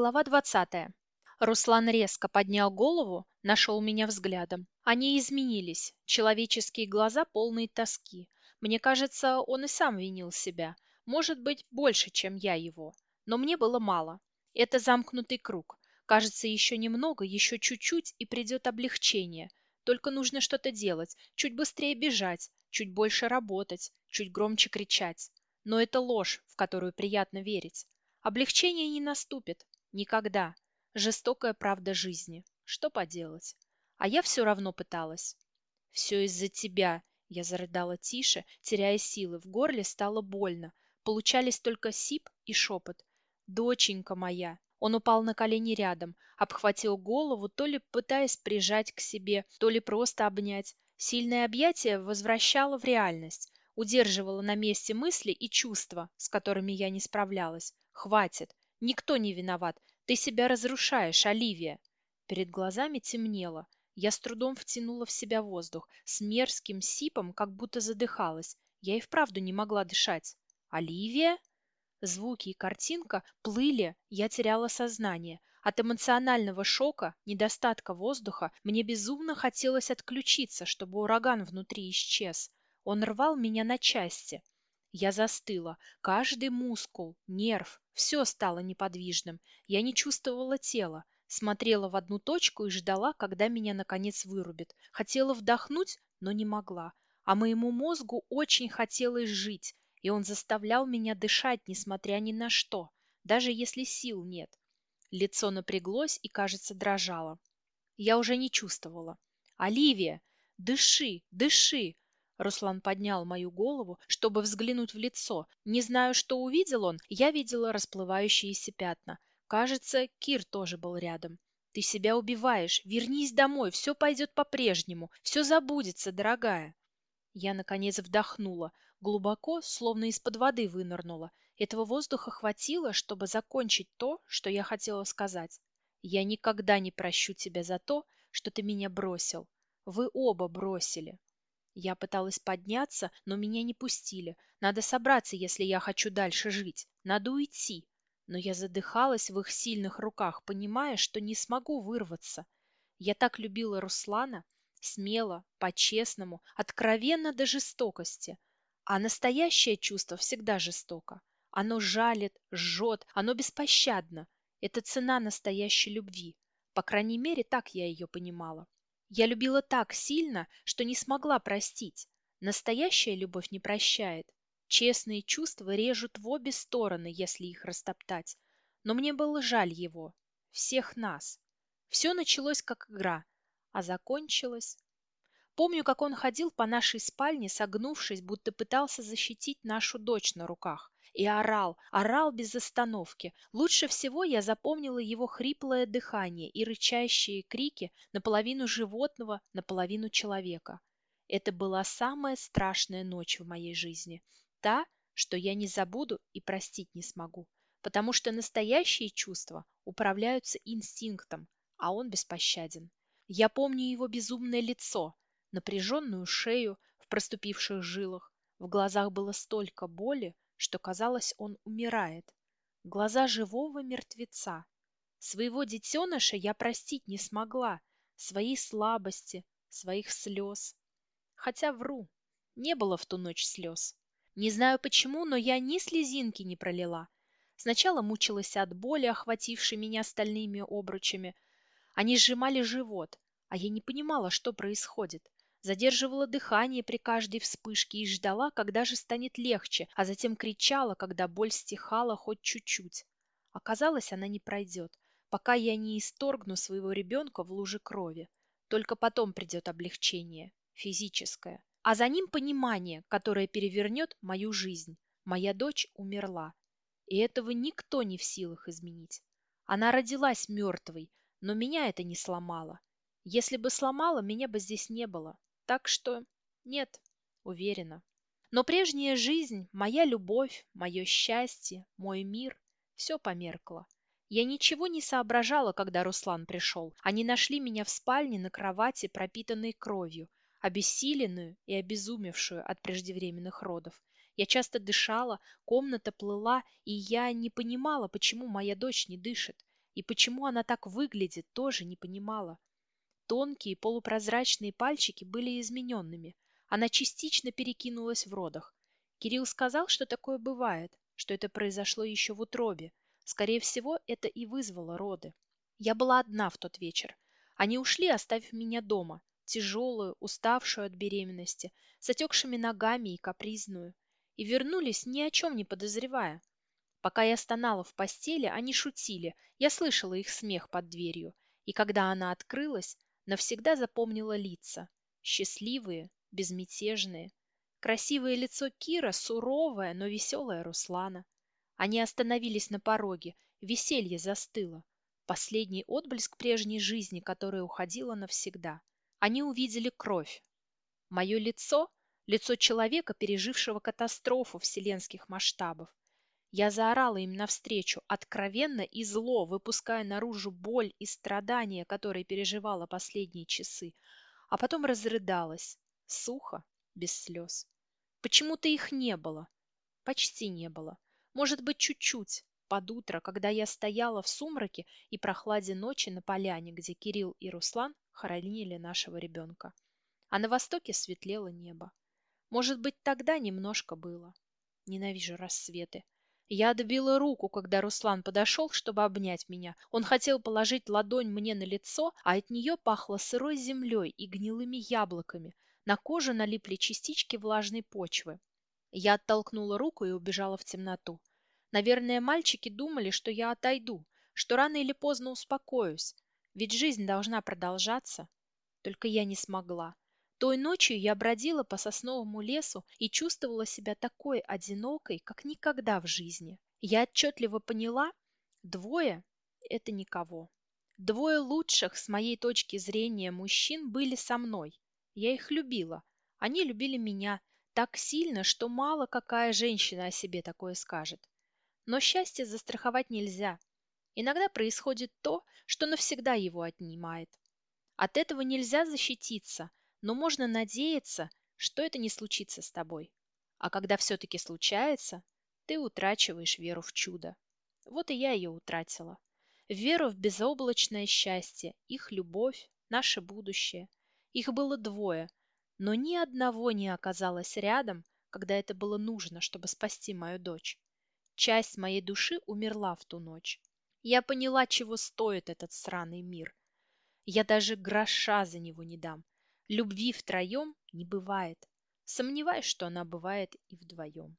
Глава 20. Руслан резко поднял голову, нашел меня взглядом. Они изменились, человеческие глаза полные тоски. Мне кажется, он и сам винил себя. Может быть, больше, чем я его. Но мне было мало. Это замкнутый круг. Кажется, еще немного, еще чуть-чуть, и придет облегчение. Только нужно что-то делать, чуть быстрее бежать, чуть больше работать, чуть громче кричать. Но это ложь, в которую приятно верить. Облегчение не наступит. Никогда. Жестокая правда жизни. Что поделать? А я все равно пыталась. Все из-за тебя. Я зарыдала тише, теряя силы. В горле стало больно. Получались только сип и шепот. Доченька моя. Он упал на колени рядом, обхватил голову, то ли пытаясь прижать к себе, то ли просто обнять. Сильное объятие возвращало в реальность, удерживало на месте мысли и чувства, с которыми я не справлялась. Хватит. Никто не виноват. Ты себя разрушаешь, Оливия. Перед глазами темнело. Я с трудом втянула в себя воздух, с мерзким сипом, как будто задыхалась. Я и вправду не могла дышать. Оливия? Звуки и картинка плыли, я теряла сознание. От эмоционального шока, недостатка воздуха, мне безумно хотелось отключиться, чтобы ураган внутри исчез. Он рвал меня на части. Я застыла. Каждый мускул, нерв, все стало неподвижным. Я не чувствовала тела. Смотрела в одну точку и ждала, когда меня наконец вырубит. Хотела вдохнуть, но не могла. А моему мозгу очень хотелось жить, и он заставлял меня дышать, несмотря ни на что, даже если сил нет. Лицо напряглось и, кажется, дрожало. Я уже не чувствовала. «Оливия! Дыши! Дыши!» Руслан поднял мою голову, чтобы взглянуть в лицо. Не знаю, что увидел он, я видела расплывающиеся пятна. Кажется, Кир тоже был рядом. Ты себя убиваешь. Вернись домой, все пойдет по-прежнему. Все забудется, дорогая. Я, наконец, вдохнула. Глубоко, словно из-под воды вынырнула. Этого воздуха хватило, чтобы закончить то, что я хотела сказать. Я никогда не прощу тебя за то, что ты меня бросил. Вы оба бросили. Я пыталась подняться, но меня не пустили. Надо собраться, если я хочу дальше жить. Надо уйти. Но я задыхалась в их сильных руках, понимая, что не смогу вырваться. Я так любила Руслана, смело, по-честному, откровенно до жестокости. А настоящее чувство всегда жестоко. Оно жалит, жжет, оно беспощадно. Это цена настоящей любви. По крайней мере, так я ее понимала. Я любила так сильно, что не смогла простить. Настоящая любовь не прощает. Честные чувства режут в обе стороны, если их растоптать. Но мне было жаль его, всех нас. Все началось как игра, а закончилось... Помню, как он ходил по нашей спальне, согнувшись, будто пытался защитить нашу дочь на руках. И орал, орал без остановки. Лучше всего я запомнила его хриплое дыхание и рычащие крики наполовину животного, наполовину человека. Это была самая страшная ночь в моей жизни. Та, что я не забуду и простить не смогу. Потому что настоящие чувства управляются инстинктом, а он беспощаден. Я помню его безумное лицо, напряженную шею в проступивших жилах. В глазах было столько боли, что казалось, он умирает. Глаза живого мертвеца. Своего детеныша я простить не смогла, своей слабости, своих слез. Хотя вру, не было в ту ночь слез. Не знаю почему, но я ни слезинки не пролила. Сначала мучилась от боли, охватившей меня стальными обручами. Они сжимали живот, а я не понимала, что происходит задерживала дыхание при каждой вспышке и ждала, когда же станет легче, а затем кричала, когда боль стихала хоть чуть-чуть. Оказалось, она не пройдет, пока я не исторгну своего ребенка в луже крови. Только потом придет облегчение, физическое. А за ним понимание, которое перевернет мою жизнь. Моя дочь умерла. И этого никто не в силах изменить. Она родилась мертвой, но меня это не сломало. Если бы сломало, меня бы здесь не было. Так что нет, уверена. Но прежняя жизнь, моя любовь, мое счастье, мой мир – все померкло. Я ничего не соображала, когда Руслан пришел. Они нашли меня в спальне на кровати, пропитанной кровью, обессиленную и обезумевшую от преждевременных родов. Я часто дышала, комната плыла, и я не понимала, почему моя дочь не дышит. И почему она так выглядит, тоже не понимала. Тонкие полупрозрачные пальчики были измененными. Она частично перекинулась в родах. Кирилл сказал, что такое бывает, что это произошло еще в утробе. Скорее всего, это и вызвало роды. Я была одна в тот вечер. Они ушли, оставив меня дома, тяжелую, уставшую от беременности, с отекшими ногами и капризную. И вернулись, ни о чем не подозревая. Пока я стонала в постели, они шутили. Я слышала их смех под дверью. И когда она открылась, навсегда запомнила лица. Счастливые, безмятежные. Красивое лицо Кира, суровое, но веселое Руслана. Они остановились на пороге, веселье застыло. Последний отблеск прежней жизни, которая уходила навсегда. Они увидели кровь. Мое лицо – лицо человека, пережившего катастрофу вселенских масштабов. Я заорала им навстречу, откровенно и зло, выпуская наружу боль и страдания, которые переживала последние часы, а потом разрыдалась, сухо, без слез. Почему-то их не было. Почти не было. Может быть, чуть-чуть. Под утро, когда я стояла в сумраке и прохладе ночи на поляне, где Кирилл и Руслан хоронили нашего ребенка. А на востоке светлело небо. Может быть, тогда немножко было. Ненавижу рассветы. Я добила руку, когда Руслан подошел, чтобы обнять меня. Он хотел положить ладонь мне на лицо, а от нее пахло сырой землей и гнилыми яблоками. На кожу налипли частички влажной почвы. Я оттолкнула руку и убежала в темноту. Наверное, мальчики думали, что я отойду, что рано или поздно успокоюсь. Ведь жизнь должна продолжаться. Только я не смогла. Той ночью я бродила по сосновому лесу и чувствовала себя такой одинокой, как никогда в жизни. Я отчетливо поняла, двое – это никого. Двое лучших, с моей точки зрения, мужчин были со мной. Я их любила. Они любили меня так сильно, что мало какая женщина о себе такое скажет. Но счастье застраховать нельзя. Иногда происходит то, что навсегда его отнимает. От этого нельзя защититься, но можно надеяться, что это не случится с тобой. А когда все-таки случается, ты утрачиваешь веру в чудо. Вот и я ее утратила. Веру в безоблачное счастье, их любовь, наше будущее. Их было двое, но ни одного не оказалось рядом, когда это было нужно, чтобы спасти мою дочь. Часть моей души умерла в ту ночь. Я поняла, чего стоит этот сраный мир. Я даже гроша за него не дам. Любви втроем не бывает. Сомневаюсь, что она бывает и вдвоем.